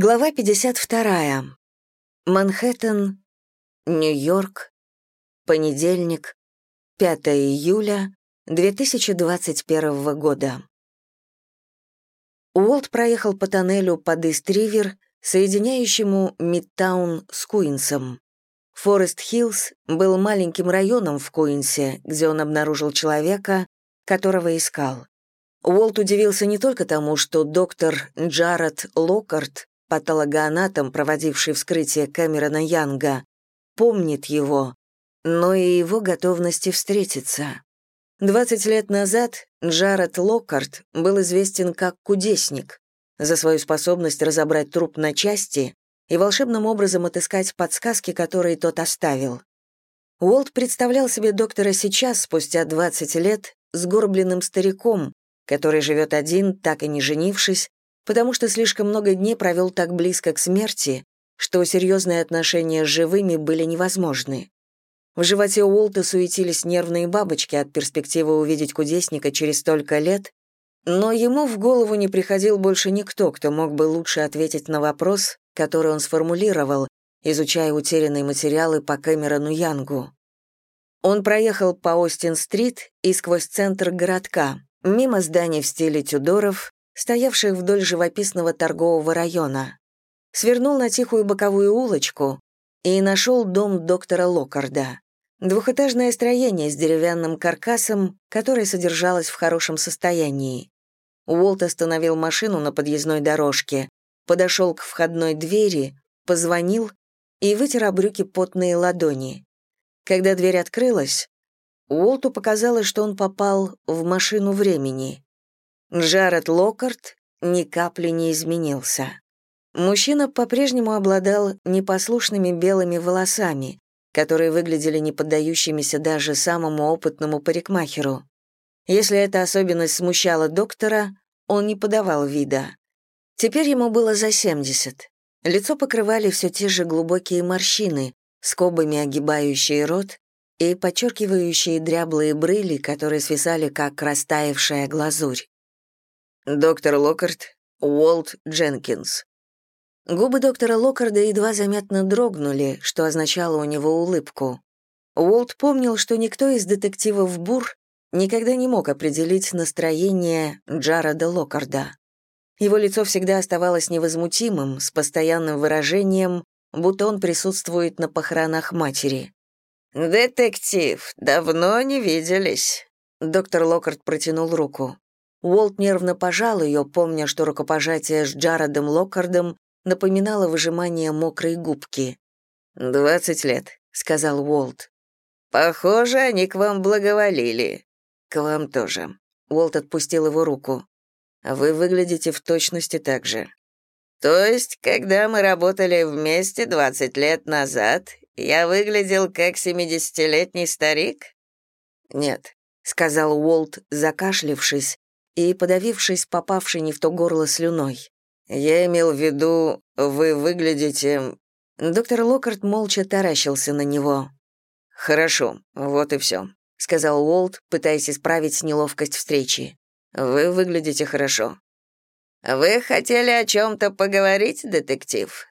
Глава 52. Манхэттен, Нью-Йорк, понедельник, 5 июля 2021 года. Уолт проехал по тоннелю под Ист-Ривер, соединяющему Мидтаун с Куинсом. Форест-Хиллз был маленьким районом в Куинсе, где он обнаружил человека, которого искал. Уолт удивился не только тому, что доктор Джаред Локарт патологоанатом, проводивший вскрытие Кэмерона Янга, помнит его, но и его готовности встретиться. 20 лет назад Джаред Локкарт был известен как кудесник за свою способность разобрать труп на части и волшебным образом отыскать подсказки, которые тот оставил. Уолт представлял себе доктора сейчас, спустя 20 лет, сгорбленным стариком, который живет один, так и не женившись, потому что слишком много дней провел так близко к смерти, что серьезные отношения с живыми были невозможны. В животе Уолта суетились нервные бабочки от перспективы увидеть кудесника через столько лет, но ему в голову не приходил больше никто, кто мог бы лучше ответить на вопрос, который он сформулировал, изучая утерянные материалы по Кэмерону Янгу. Он проехал по Остин-стрит и сквозь центр городка, мимо зданий в стиле Тюдоров, стоявших вдоль живописного торгового района. Свернул на тихую боковую улочку и нашел дом доктора Локарда. Двухэтажное строение с деревянным каркасом, которое содержалось в хорошем состоянии. Уолт остановил машину на подъездной дорожке, подошел к входной двери, позвонил и вытер об брюки потные ладони. Когда дверь открылась, Уолту показалось, что он попал в машину времени. Джаред Локарт ни капли не изменился. Мужчина по-прежнему обладал непослушными белыми волосами, которые выглядели не поддающимися даже самому опытному парикмахеру. Если эта особенность смущала доктора, он не подавал вида. Теперь ему было за 70. Лицо покрывали все те же глубокие морщины, скобами огибающие рот и подчеркивающие дряблые брыли, которые свисали, как растаявшая глазурь. Доктор Локарт, Уолт Дженкинс. Губы доктора Локарда едва заметно дрогнули, что означало у него улыбку. Уолт помнил, что никто из детективов Бур никогда не мог определить настроение Джареда Локарда. Его лицо всегда оставалось невозмутимым, с постоянным выражением, будто он присутствует на похоронах матери. «Детектив, давно не виделись». Доктор Локард протянул руку. Уолт нервно пожал ее, помня, что рукопожатие с Джаредом Локкардом напоминало выжимание мокрой губки. «Двадцать лет», — сказал Уолт. «Похоже, они к вам благоволили». «К вам тоже». Уолт отпустил его руку. «Вы выглядите в точности так же». «То есть, когда мы работали вместе двадцать лет назад, я выглядел как семидесятилетний старик?» «Нет», — сказал Уолт, закашлившись, и подавившись попавшей не в то горло слюной. «Я имел в виду, вы выглядите...» Доктор Локарт молча таращился на него. «Хорошо, вот и все», — сказал Уолт, пытаясь исправить неловкость встречи. «Вы выглядите хорошо». «Вы хотели о чем-то поговорить, детектив?»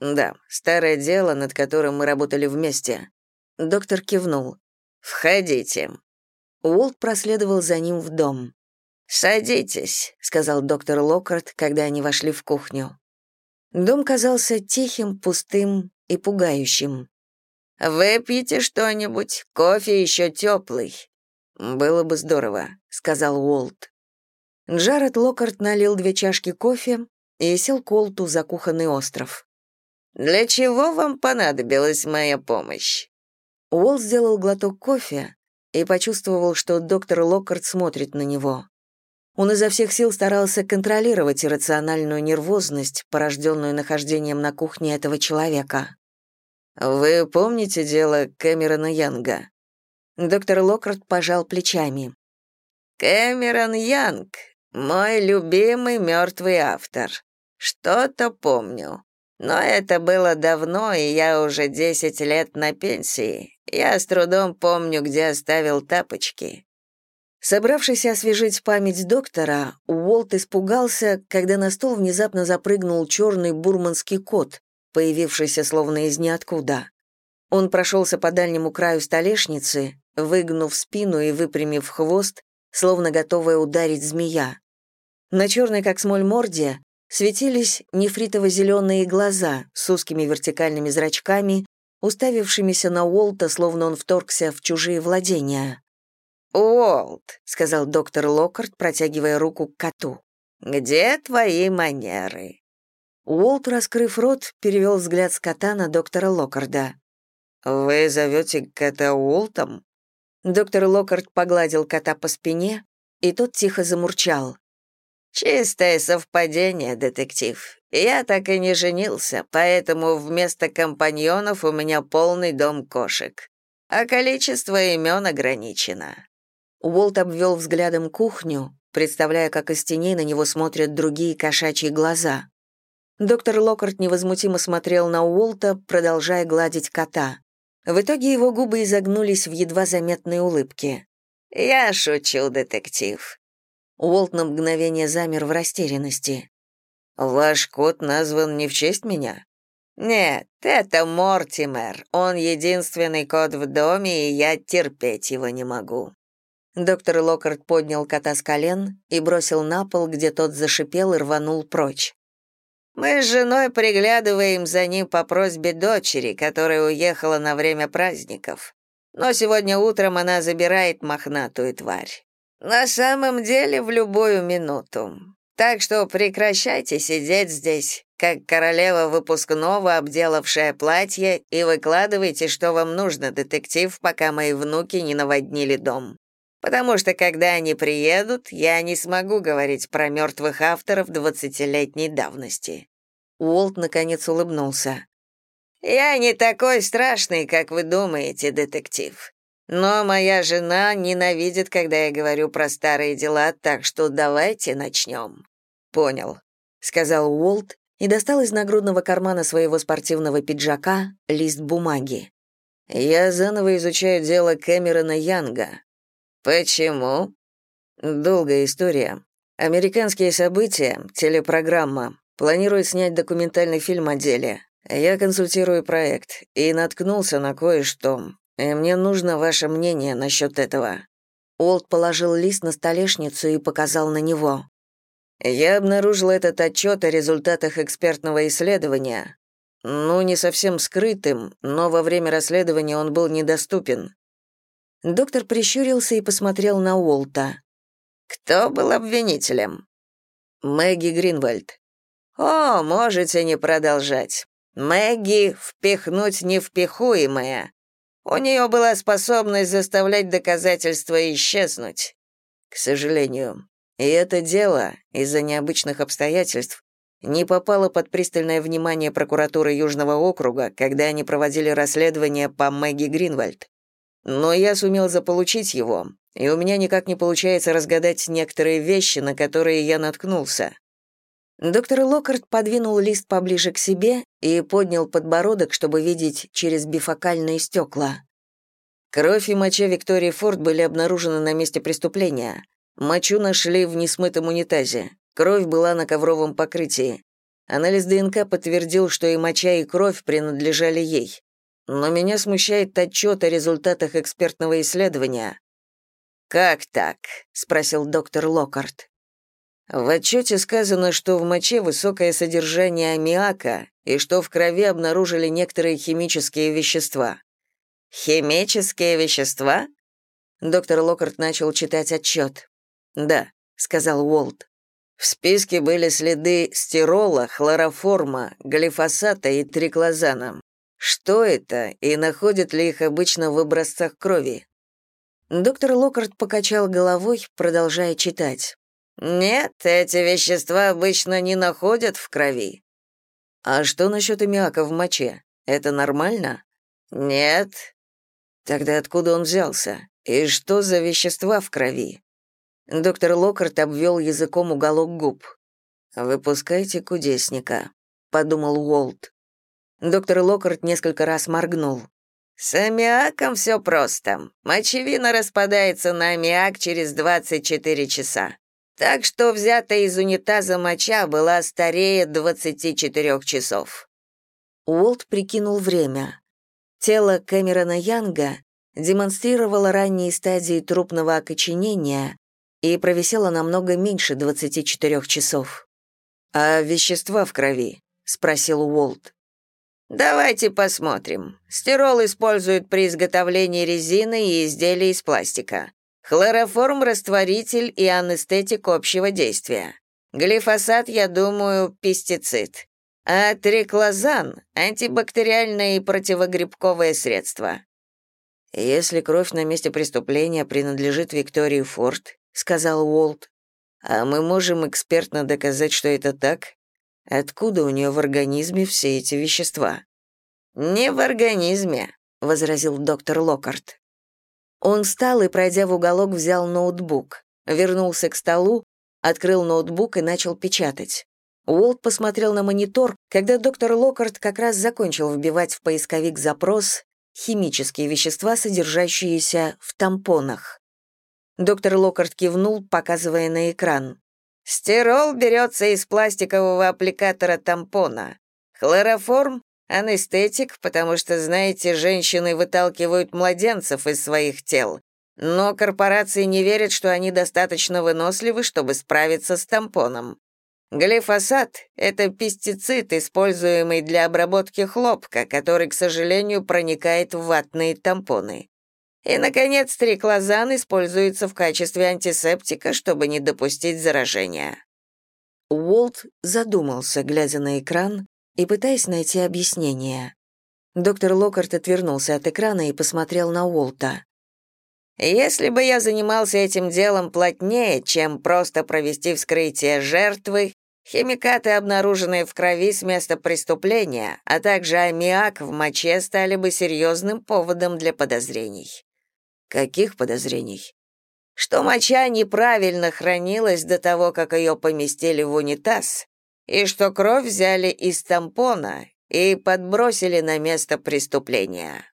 «Да, старое дело, над которым мы работали вместе». Доктор кивнул. «Входите». Уолт проследовал за ним в дом. «Садитесь», — сказал доктор Локкарт, когда они вошли в кухню. Дом казался тихим, пустым и пугающим. «Выпьете что-нибудь? Кофе еще теплый». «Было бы здорово», — сказал Уолт. Джаред Локкарт налил две чашки кофе и сел к Уолту за кухонный остров. «Для чего вам понадобилась моя помощь?» Уолт сделал глоток кофе и почувствовал, что доктор Локкарт смотрит на него. Он изо всех сил старался контролировать иррациональную нервозность, порожденную нахождением на кухне этого человека. «Вы помните дело Кэмерона Янга?» Доктор Локкарт пожал плечами. «Кэмерон Янг, мой любимый мертвый автор. Что-то помню. Но это было давно, и я уже десять лет на пенсии. Я с трудом помню, где оставил тапочки. Собравшись освежить память доктора, Уолт испугался, когда на стол внезапно запрыгнул черный бурманский кот, появившийся словно из ниоткуда. Он прошелся по дальнему краю столешницы, выгнув спину и выпрямив хвост, словно готовая ударить змея. На черной, как смоль, морде светились нефритово-зеленые глаза с узкими вертикальными зрачками, уставившимися на Уолта, словно он вторгся в чужие владения. «Уолт», — сказал доктор Локкарт, протягивая руку к коту, — «где твои манеры?» Уолт, раскрыв рот, перевел взгляд с кота на доктора Локкарда. «Вы зовете кота Уолтом?» Доктор Локкарт погладил кота по спине, и тот тихо замурчал. «Чистое совпадение, детектив. Я так и не женился, поэтому вместо компаньонов у меня полный дом кошек. А количество имен ограничено. Уолт обвел взглядом кухню, представляя, как из теней на него смотрят другие кошачьи глаза. Доктор Локкарт невозмутимо смотрел на Уолта, продолжая гладить кота. В итоге его губы изогнулись в едва заметной улыбке. «Я шучу, детектив». Уолт на мгновение замер в растерянности. «Ваш кот назван не в честь меня?» «Нет, это Мортимер. Он единственный кот в доме, и я терпеть его не могу». Доктор Локкарт поднял кота с колен и бросил на пол, где тот зашипел и рванул прочь. «Мы с женой приглядываем за ним по просьбе дочери, которая уехала на время праздников. Но сегодня утром она забирает мохнатую тварь. На самом деле в любую минуту. Так что прекращайте сидеть здесь, как королева выпускного, обделавшая платье, и выкладывайте, что вам нужно, детектив, пока мои внуки не наводнили дом потому что когда они приедут, я не смогу говорить про мертвых авторов двадцатилетней давности». Уолт наконец улыбнулся. «Я не такой страшный, как вы думаете, детектив. Но моя жена ненавидит, когда я говорю про старые дела, так что давайте начнем». «Понял», — сказал Уолт и достал из нагрудного кармана своего спортивного пиджака лист бумаги. «Я заново изучаю дело Кэмерона Янга. «Почему?» «Долгая история. Американские события, телепрограмма. Планирует снять документальный фильм о деле. Я консультирую проект и наткнулся на кое-что. И мне нужно ваше мнение насчет этого». Олд положил лист на столешницу и показал на него. «Я обнаружил этот отчет о результатах экспертного исследования. Ну, не совсем скрытым, но во время расследования он был недоступен. Доктор прищурился и посмотрел на Уолта. «Кто был обвинителем?» «Мэгги Гринвальд». «О, можете не продолжать. Мэгги впихнуть невпихуемая. У нее была способность заставлять доказательства исчезнуть». «К сожалению. И это дело, из-за необычных обстоятельств, не попало под пристальное внимание прокуратуры Южного округа, когда они проводили расследование по Мэгги Гринвальд. Но я сумел заполучить его, и у меня никак не получается разгадать некоторые вещи, на которые я наткнулся. Доктор Локкарт подвинул лист поближе к себе и поднял подбородок, чтобы видеть через бифокальные стекла. Кровь и моча Виктории Форд были обнаружены на месте преступления. Мочу нашли в несмытом унитазе. Кровь была на ковровом покрытии. Анализ ДНК подтвердил, что и моча, и кровь принадлежали ей. Но меня смущает отчет о результатах экспертного исследования. «Как так?» — спросил доктор Локкарт. В отчете сказано, что в моче высокое содержание аммиака и что в крови обнаружили некоторые химические вещества. «Химические вещества?» Доктор Локкарт начал читать отчет. «Да», — сказал Уолт. В списке были следы стирола, хлороформа, глифосата и триклозана. Что это и находят ли их обычно в образцах крови? Доктор Локкарт покачал головой, продолжая читать. «Нет, эти вещества обычно не находят в крови». «А что насчет аммиака в моче? Это нормально?» «Нет». «Тогда откуда он взялся? И что за вещества в крови?» Доктор Локкарт обвел языком уголок губ. «Выпускайте кудесника», — подумал Уолт. Доктор Локкарт несколько раз моргнул. С аммиаком все просто. Мочевина распадается на аммиак через 24 часа. Так что взятая из унитаза моча была старее 24 часов. Уолт прикинул время. Тело Кэмерона Янга демонстрировало ранние стадии трупного окоченения и провисело намного меньше 24 часов. «А вещества в крови?» — спросил Уолт. Давайте посмотрим. Стирол используют при изготовлении резины и изделий из пластика. Хлороформ — растворитель и анестетик общего действия. Глифосат, я думаю, пестицид. А триклозан — антибактериальное и противогрибковое средство. «Если кровь на месте преступления принадлежит Виктории Форд», — сказал Уолт, «а мы можем экспертно доказать, что это так, Откуда у нее в организме все эти вещества? Не в организме, возразил доктор Локарт. Он встал и, пройдя в уголок, взял ноутбук, вернулся к столу, открыл ноутбук и начал печатать. Уолт посмотрел на монитор, когда доктор Локарт как раз закончил вбивать в поисковик запрос «химические вещества, содержащиеся в тампонах». Доктор Локарт кивнул, показывая на экран. Стирол берется из пластикового аппликатора тампона. Хлороформ — анестетик, потому что, знаете, женщины выталкивают младенцев из своих тел. Но корпорации не верят, что они достаточно выносливы, чтобы справиться с тампоном. Глифосат — это пестицид, используемый для обработки хлопка, который, к сожалению, проникает в ватные тампоны. И, наконец, триклозан используется в качестве антисептика, чтобы не допустить заражения. Уолт задумался, глядя на экран и пытаясь найти объяснение. Доктор Локарт отвернулся от экрана и посмотрел на Уолта. «Если бы я занимался этим делом плотнее, чем просто провести вскрытие жертвы, химикаты, обнаруженные в крови с места преступления, а также аммиак в моче стали бы серьезным поводом для подозрений. Каких подозрений? Что моча неправильно хранилась до того, как ее поместили в унитаз, и что кровь взяли из тампона и подбросили на место преступления.